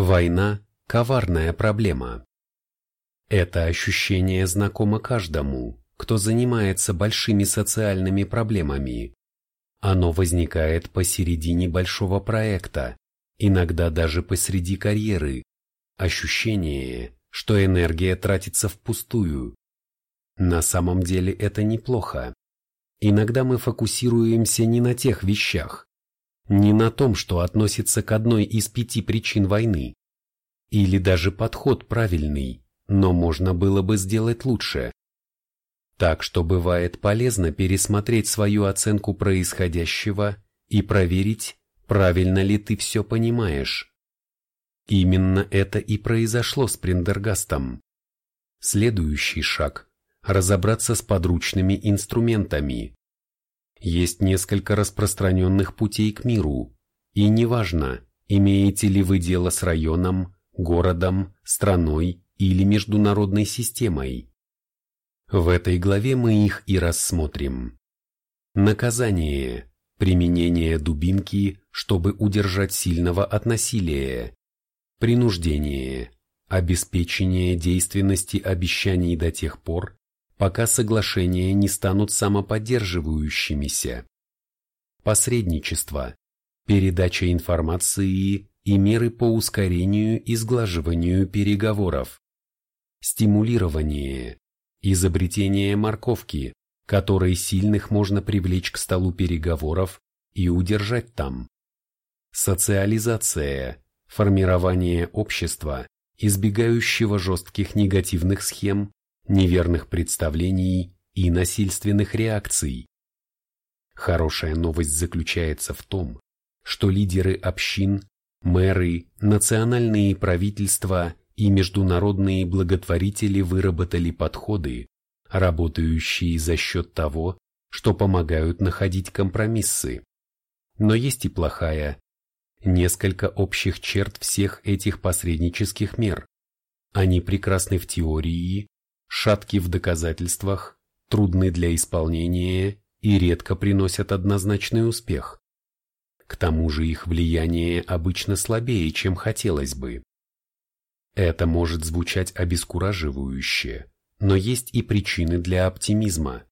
Война – коварная проблема. Это ощущение знакомо каждому, кто занимается большими социальными проблемами. Оно возникает посередине большого проекта, иногда даже посреди карьеры. Ощущение, что энергия тратится впустую. На самом деле это неплохо. Иногда мы фокусируемся не на тех вещах, не на том, что относится к одной из пяти причин войны. Или даже подход правильный, но можно было бы сделать лучше. Так что бывает полезно пересмотреть свою оценку происходящего и проверить, правильно ли ты все понимаешь. Именно это и произошло с Прендергастом. Следующий шаг – разобраться с подручными инструментами. Есть несколько распространенных путей к миру, и неважно, имеете ли вы дело с районом, городом, страной или международной системой. В этой главе мы их и рассмотрим. Наказание – применение дубинки, чтобы удержать сильного от насилия. Принуждение – обеспечение действенности обещаний до тех пор, пока соглашения не станут самоподдерживающимися. Посредничество – передача информации и меры по ускорению и сглаживанию переговоров. Стимулирование – изобретение морковки, которой сильных можно привлечь к столу переговоров и удержать там. Социализация – формирование общества, избегающего жестких негативных схем, неверных представлений и насильственных реакций. Хорошая новость заключается в том, что лидеры общин Мэры, национальные правительства и международные благотворители выработали подходы, работающие за счет того, что помогают находить компромиссы. Но есть и плохая. Несколько общих черт всех этих посреднических мер. Они прекрасны в теории, шатки в доказательствах, трудны для исполнения и редко приносят однозначный успех. К тому же их влияние обычно слабее, чем хотелось бы. Это может звучать обескураживающе, но есть и причины для оптимизма.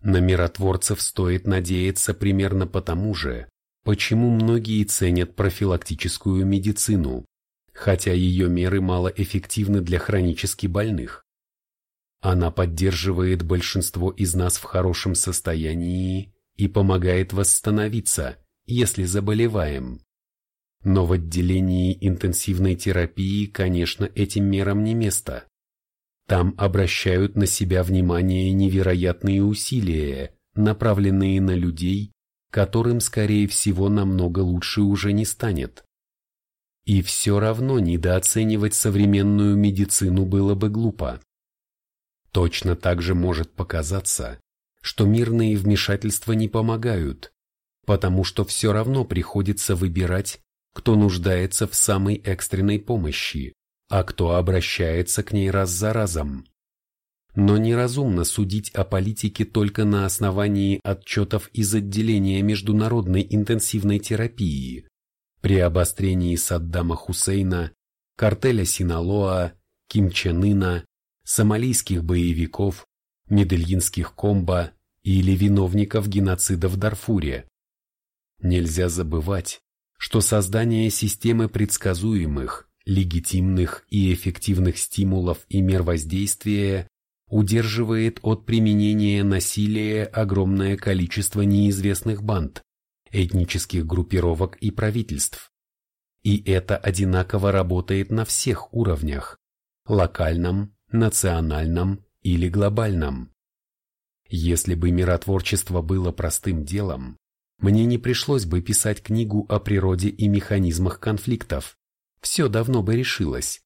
На миротворцев стоит надеяться примерно потому же, почему многие ценят профилактическую медицину, хотя ее меры малоэффективны для хронически больных. Она поддерживает большинство из нас в хорошем состоянии и помогает восстановиться, если заболеваем. Но в отделении интенсивной терапии, конечно, этим мерам не место. Там обращают на себя внимание невероятные усилия, направленные на людей, которым, скорее всего, намного лучше уже не станет. И все равно недооценивать современную медицину было бы глупо. Точно так же может показаться, что мирные вмешательства не помогают, потому что все равно приходится выбирать, кто нуждается в самой экстренной помощи, а кто обращается к ней раз за разом. Но неразумно судить о политике только на основании отчетов из отделения международной интенсивной терапии. При обострении Саддама Хусейна, картеля Синалоа, Ким Чен Ына, сомалийских боевиков, медельинских комбо или виновников геноцида в Дарфуре. Нельзя забывать, что создание системы предсказуемых, легитимных и эффективных стимулов и мер воздействия удерживает от применения насилия огромное количество неизвестных банд, этнических группировок и правительств. И это одинаково работает на всех уровнях – локальном, национальном или глобальном. Если бы миротворчество было простым делом, мне не пришлось бы писать книгу о природе и механизмах конфликтов. Все давно бы решилось.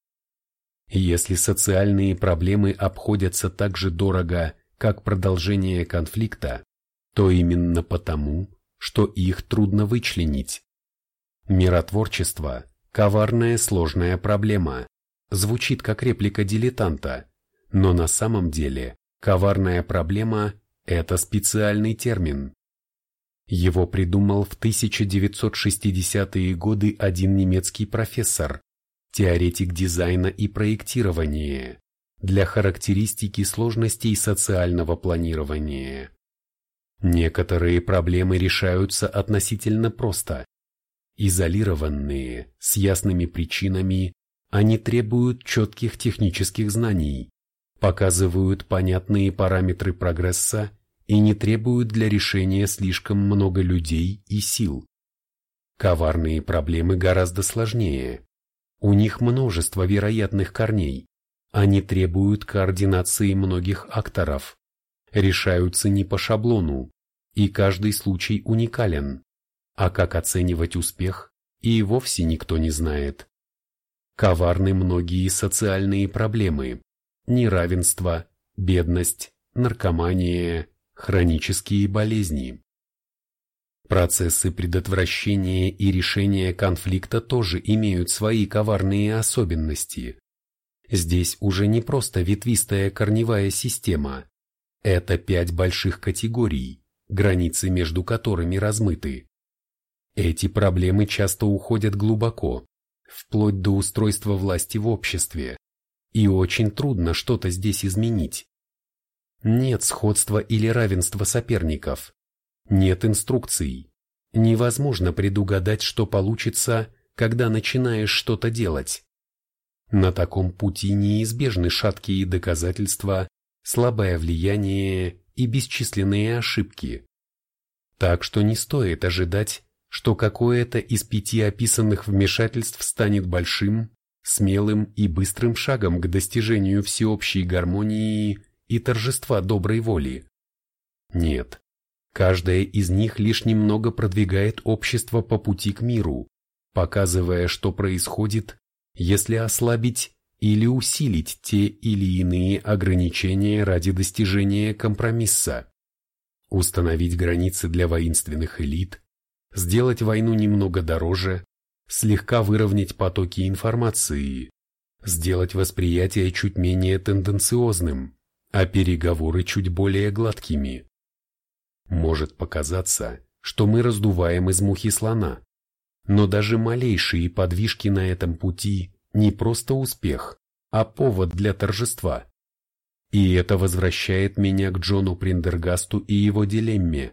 Если социальные проблемы обходятся так же дорого, как продолжение конфликта, то именно потому, что их трудно вычленить. Миротворчество – коварная сложная проблема. Звучит как реплика дилетанта, но на самом деле коварная проблема – это специальный термин. Его придумал в 1960-е годы один немецкий профессор, теоретик дизайна и проектирования, для характеристики сложностей социального планирования. Некоторые проблемы решаются относительно просто. Изолированные, с ясными причинами, они требуют четких технических знаний, показывают понятные параметры прогресса и не требуют для решения слишком много людей и сил. Коварные проблемы гораздо сложнее. У них множество вероятных корней. Они требуют координации многих акторов, решаются не по шаблону, и каждый случай уникален. А как оценивать успех, и вовсе никто не знает. Коварны многие социальные проблемы, неравенство, бедность, наркомания, хронические болезни. Процессы предотвращения и решения конфликта тоже имеют свои коварные особенности. Здесь уже не просто ветвистая корневая система. Это пять больших категорий, границы между которыми размыты. Эти проблемы часто уходят глубоко, вплоть до устройства власти в обществе, и очень трудно что-то здесь изменить. Нет сходства или равенства соперников, нет инструкций. Невозможно предугадать, что получится, когда начинаешь что-то делать. На таком пути неизбежны шаткие доказательства, слабое влияние и бесчисленные ошибки. Так что не стоит ожидать, что какое-то из пяти описанных вмешательств станет большим, смелым и быстрым шагом к достижению всеобщей гармонии и торжества доброй воли. Нет, каждая из них лишь немного продвигает общество по пути к миру, показывая, что происходит, если ослабить или усилить те или иные ограничения ради достижения компромисса. Установить границы для воинственных элит, сделать войну немного дороже, слегка выровнять потоки информации, сделать восприятие чуть менее тенденциозным, а переговоры чуть более гладкими. Может показаться, что мы раздуваем из мухи слона, но даже малейшие подвижки на этом пути не просто успех, а повод для торжества. И это возвращает меня к Джону Приндергасту и его дилемме.